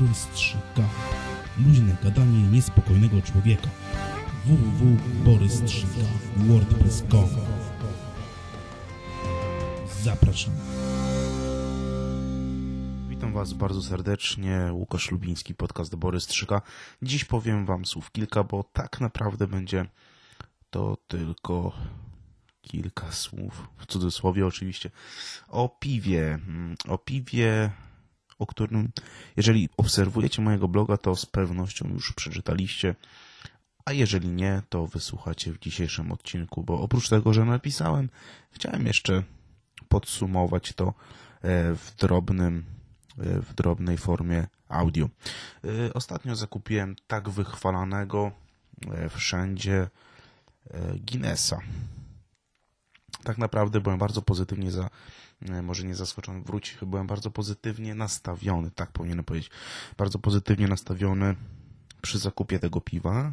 Borys 3K. Luźne gadanie niespokojnego człowieka. www.borys3k.wordpress.com Zapraszam. Witam Was bardzo serdecznie, Łukasz Lubiński, podcast Borys 3K. Dziś powiem Wam słów kilka, bo tak naprawdę będzie to tylko kilka słów, w cudzysłowie oczywiście, o piwie. Mm, O piwie, o którym, jeżeli obserwujecie mojego bloga, to z pewnością już przeczytaliście, a jeżeli nie, to wysłuchacie w dzisiejszym odcinku, bo oprócz tego, że napisałem, chciałem jeszcze podsumować to e, w drobnym, e, w drobnej formie audio. E, Ostatnio zakupiłem tak wychwalanego wszędzie Guinnessa. Tak naprawdę byłem bardzo pozytywnie za, może nie zaskoczony, wróć, byłem bardzo pozytywnie nastawiony, tak powinienem powiedzieć, bardzo pozytywnie nastawiony przy zakupie tego piwa.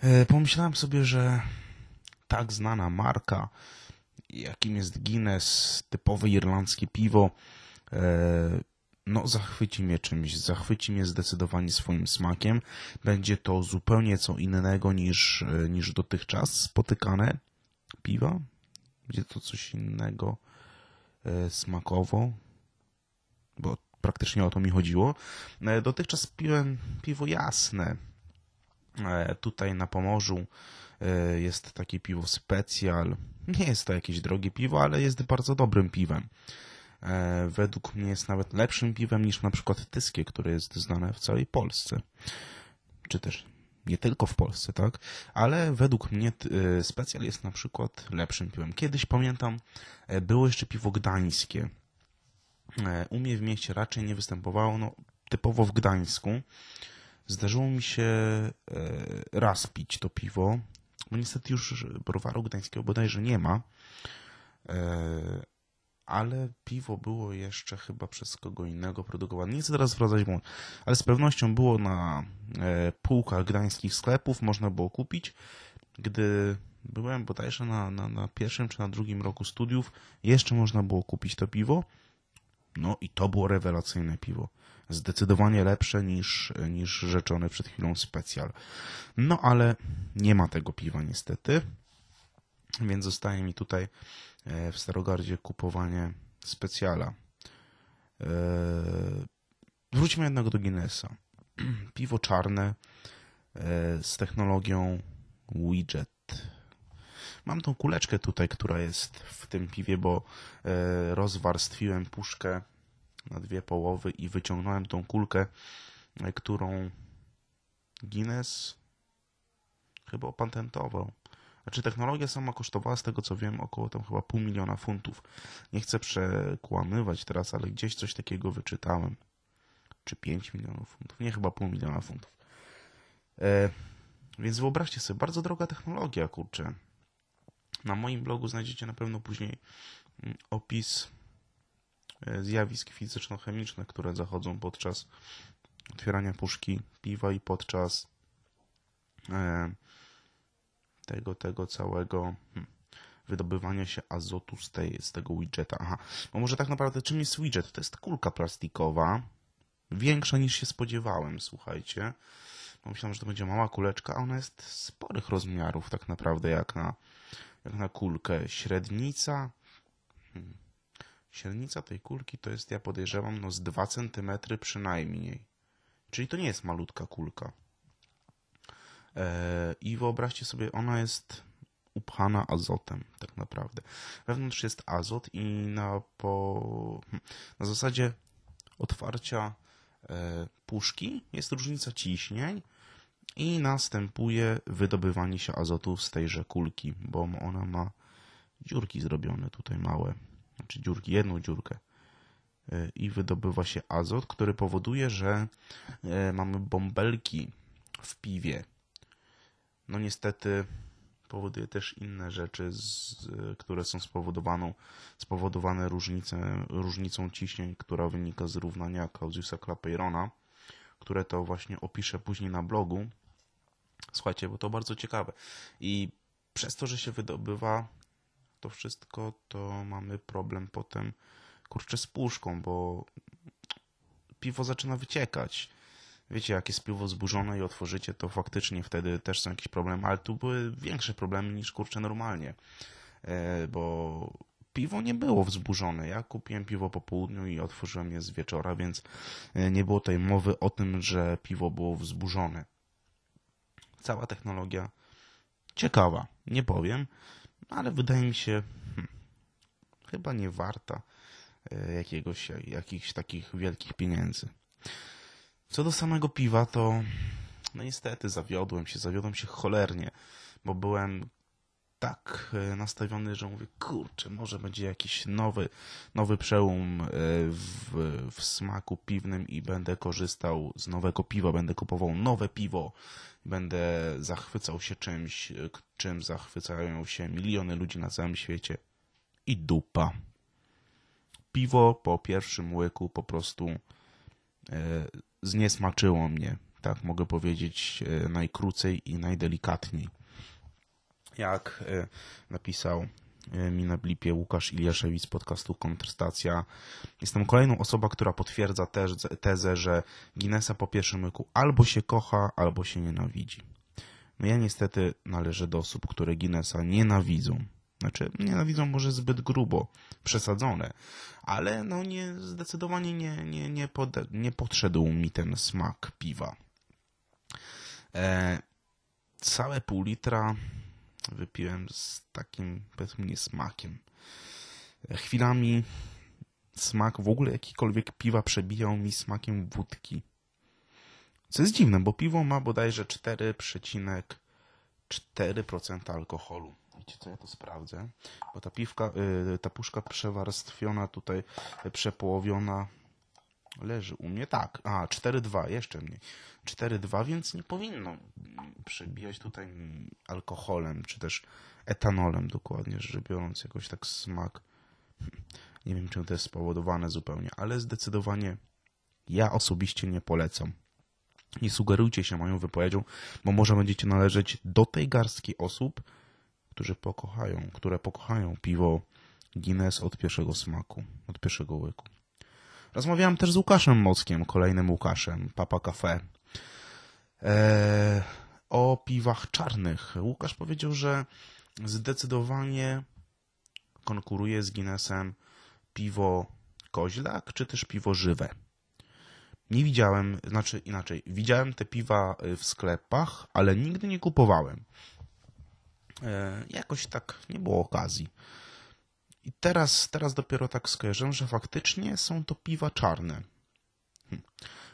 E, Pomyślałem sobie, że tak znana marka, jakim jest Guinness, typowe irlandzkie piwo, e, no zachwyci mnie czymś, zachwyci mnie zdecydowanie swoim smakiem. Będzie to zupełnie co innego niż, e, niż dotychczas spotykane piwa. Będzie to coś innego e, smakowo, bo praktycznie o to mi chodziło. E, Dotychczas piłem piwo jasne. E, Tutaj na Pomorzu e, jest takie piwo specjal. Nie jest to jakieś drogie piwo, ale jest bardzo dobrym piwem. E, Według mnie jest nawet lepszym piwem niż na przykład tyskie, które jest znane w całej Polsce. Czy też nie tylko w Polsce, tak? Ale według mnie e, specjal jest na przykład lepszym piwem. Kiedyś pamiętam, e, było jeszcze piwo gdańskie. E, U mnie w mieście raczej nie występowało, no typowo w Gdańsku. Zdarzyło mi się e, raz pić to piwo, bo niestety już browaru gdańskiego bodajże nie ma, ale piwo było jeszcze chyba przez kogo innego produkowane. Nie chcę teraz zwracać błąd, ale z pewnością było na e, półkach gdańskich sklepów, można było kupić. Gdy byłem bodajże na, na, na pierwszym czy na drugim roku studiów, jeszcze można było kupić to piwo. No i to było rewelacyjne piwo. Zdecydowanie lepsze niż, niż rzeczone przed chwilą specjal. No ale nie ma tego piwa niestety. Więc zostaje mi tutaj w Starogardzie kupowanie specjala. E, Wróćmy jednak do Guinnessa. Piwo czarne e, z technologią widget. Mam tą kuleczkę tutaj, która jest w tym piwie, bo e, rozwarstwiłem puszkę na dwie połowy i wyciągnąłem tą kulkę, e, którą Guinness chyba opatentował. Znaczy technologia sama kosztowała, z tego co wiem, około tam chyba pół miliona funtów. Nie chcę przekłamywać teraz, ale gdzieś coś takiego wyczytałem. Czy 5 milionów funtów? Nie, chyba pół miliona funtów. E, więc wyobraźcie sobie, bardzo droga technologia, kurczę. Na moim blogu znajdziecie na pewno później mm, opis e, zjawisk fizyczno-chemicznych, które zachodzą podczas otwierania puszki piwa i podczas e, tego, tego całego hmm, wydobywania się azotu z, tej, z tego widgeta. Aha, bo może tak naprawdę czym jest widget? To jest kulka plastikowa, większa niż się spodziewałem, słuchajcie. Bo Myślałem, że to będzie mała kuleczka, a ona jest sporych rozmiarów tak naprawdę jak na, jak na kulkę. Średnica hmm, średnica tej kulki to jest, ja podejrzewam, no z 2 cm przynajmniej. Czyli to nie jest malutka kulka. E, I wyobraźcie sobie, ona jest upchana azotem, tak naprawdę. Wewnątrz jest azot i na, po, na zasadzie otwarcia e, puszki jest różnica ciśnień i następuje wydobywanie się azotu z tejże kulki, bo ona ma dziurki zrobione tutaj małe, znaczy dziurki, jedną dziurkę E, i wydobywa się azot, który powoduje, że mamy bąbelki w piwie. No niestety powoduje też inne rzeczy, z, które są spowodowaną, spowodowane różnicę, różnicą ciśnień, która wynika z równania Clausiusa Clapeyrona, które to właśnie opiszę później na blogu. Słuchajcie, bo to bardzo ciekawe. I przez to, że się wydobywa to wszystko, to mamy problem potem, kurczę, z puszką, bo piwo zaczyna wyciekać. Wiecie, jak jest piwo zburzone i otworzycie, to faktycznie wtedy też są jakieś problemy, ale tu były większe problemy niż kurczę normalnie, e, bo piwo nie było wzburzone. Ja kupiłem piwo po południu i otworzyłem je z wieczora, więc e, nie było tej mowy o tym, że piwo było wzburzone. Cała technologia ciekawa, nie powiem, ale wydaje mi się hmm, chyba nie warta e, jakiegoś, jakichś takich wielkich pieniędzy. Co do samego piwa, to no niestety zawiodłem się, zawiodłem się cholernie, bo byłem tak e, nastawiony, że mówię, kurczę, może będzie jakiś nowy, nowy przełom e, w, w smaku piwnym i będę korzystał z nowego piwa, będę kupował nowe piwo, będę zachwycał się czymś, e, czym zachwycają się miliony ludzi na całym świecie. I dupa. Piwo po pierwszym łyku po prostu zniesmaczyło mnie, tak mogę powiedzieć najkrócej i najdelikatniej jak e, napisał e, mi na blipie Łukasz Iliaszewicz z podcastu Kontrstacja. Jestem kolejną osobą, która potwierdza też tezę, że Guinnessa po pierwszym łyku albo się kocha, albo się nienawidzi. No ja niestety należę do osób, które Guinnessa nienawidzą. Znaczy, nienawidzą może zbyt grubo, przesadzone, ale no nie, zdecydowanie nie, nie, nie, pod, nie podszedł mi ten smak piwa. E, całe pół litra wypiłem z takim, powiedzmy, niesmakiem. Chwilami smak w ogóle jakikolwiek piwa przebijał mi smakiem wódki. Co jest dziwne, bo piwo ma bodajże 4,4% alkoholu. Wiecie co, ja to sprawdzę, bo ta piwka, yy, ta puszka przewarstwiona tutaj, przepołowiona leży u mnie, tak, a 4,2, jeszcze mniej. 4,2, więc nie powinno przebijać tutaj alkoholem, czy też etanolem dokładnie rzecz biorąc, jakoś tak smak. Nie wiem, czym to jest spowodowane zupełnie, ale zdecydowanie ja osobiście nie polecam. Nie sugerujcie się moją wypowiedzią, bo może będziecie należeć do tej garstki osób, którzy pokochają, które pokochają piwo Guinness od pierwszego smaku, od pierwszego łyku. Rozmawiałem też z Łukaszem Mockiem, kolejnym Łukaszem, Papa Cafe, e, o piwach czarnych. Łukasz powiedział, że zdecydowanie konkuruje z Guinnessem piwo koźlak, czy też piwo żywe. Nie widziałem, znaczy inaczej, widziałem te piwa w sklepach, ale nigdy nie kupowałem. E, jakoś tak nie było okazji. I teraz, teraz dopiero tak skojarzę, że faktycznie są to piwa czarne. Hm.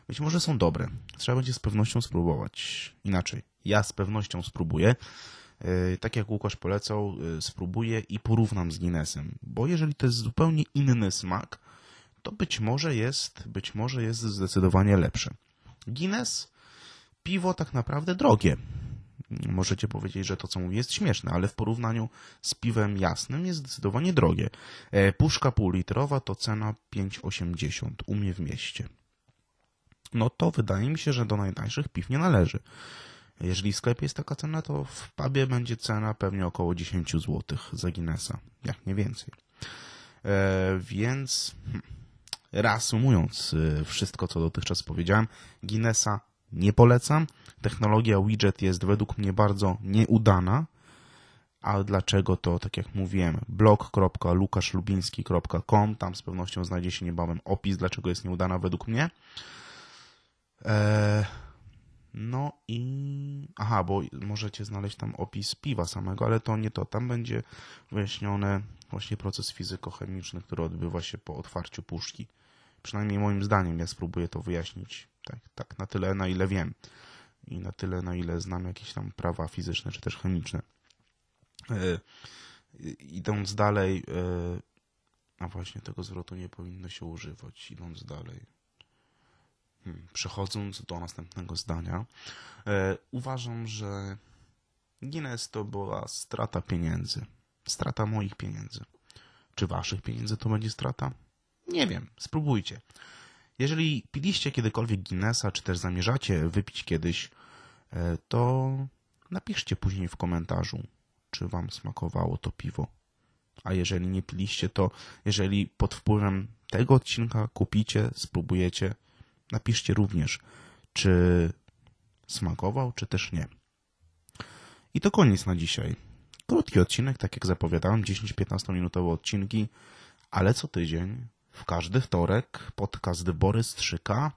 Być może są dobre. Trzeba będzie z pewnością spróbować. Inaczej, ja z pewnością spróbuję. Yy, tak jak Łukasz polecał, yy, spróbuję i porównam z Guinnessem. Bo jeżeli to jest zupełnie inny smak, to być może jest, być może jest zdecydowanie lepsze. Guinness, piwo tak naprawdę drogie możecie powiedzieć, że to, co mówię, jest śmieszne, ale w porównaniu z piwem jasnym jest zdecydowanie drogie. E, puszka półlitrowa to cena 5,80 u mnie w mieście. No to wydaje mi się, że do najtańszych piw nie należy. Jeżeli w sklepie jest taka cena, to w pubie będzie cena pewnie około 10 zł za Guinnessa, jak nie więcej. E, więc hmm, reasumując e, wszystko, co dotychczas powiedziałem, Guinnessa nie polecam. Technologia widget jest według mnie bardzo nieudana. A dlaczego to, tak jak mówiłem, blog.lukaszlubiński.com, tam z pewnością znajdzie się niebawem opis, dlaczego jest nieudana według mnie. Eee, no i... Aha, bo możecie znaleźć tam opis piwa samego, ale to nie to. Tam będzie wyjaśniony właśnie proces fizykochemiczny, który odbywa się po otwarciu puszki. Przynajmniej moim zdaniem, ja spróbuję to wyjaśnić tak, tak na tyle, na ile wiem i na tyle, na ile znam jakieś tam prawa fizyczne czy też chemiczne. E, idąc dalej, e, a właśnie tego zwrotu nie powinno się używać. Idąc dalej, hmm, przechodząc do następnego zdania, e, uważam, że Guinness to była strata pieniędzy. Strata moich pieniędzy. Czy waszych pieniędzy to będzie strata? Nie wiem, spróbujcie. Jeżeli piliście kiedykolwiek Guinnessa, czy też zamierzacie wypić kiedyś, e, to napiszcie później w komentarzu, czy wam smakowało to piwo. A jeżeli nie piliście, to jeżeli pod wpływem tego odcinka kupicie, spróbujecie, Napiszcie również, czy smakował, czy też nie. I to koniec na dzisiaj. Krótki odcinek, tak jak zapowiadałem, 10-15 minutowe odcinki, ale co tydzień, w każdy wtorek, podcast Borys 3K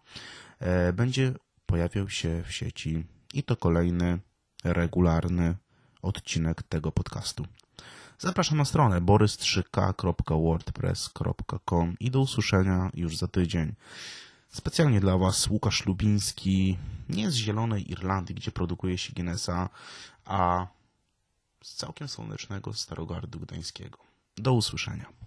e, będzie pojawiał się w sieci i to kolejny regularny odcinek tego podcastu. Zapraszam na stronę borys3k.wordpress.com i do usłyszenia już za tydzień. Specjalnie dla Was Łukasz Lubiński, nie z Zielonej Irlandii, gdzie produkuje się Guinnessa, a z całkiem słonecznego Starogardu Gdańskiego. Do usłyszenia.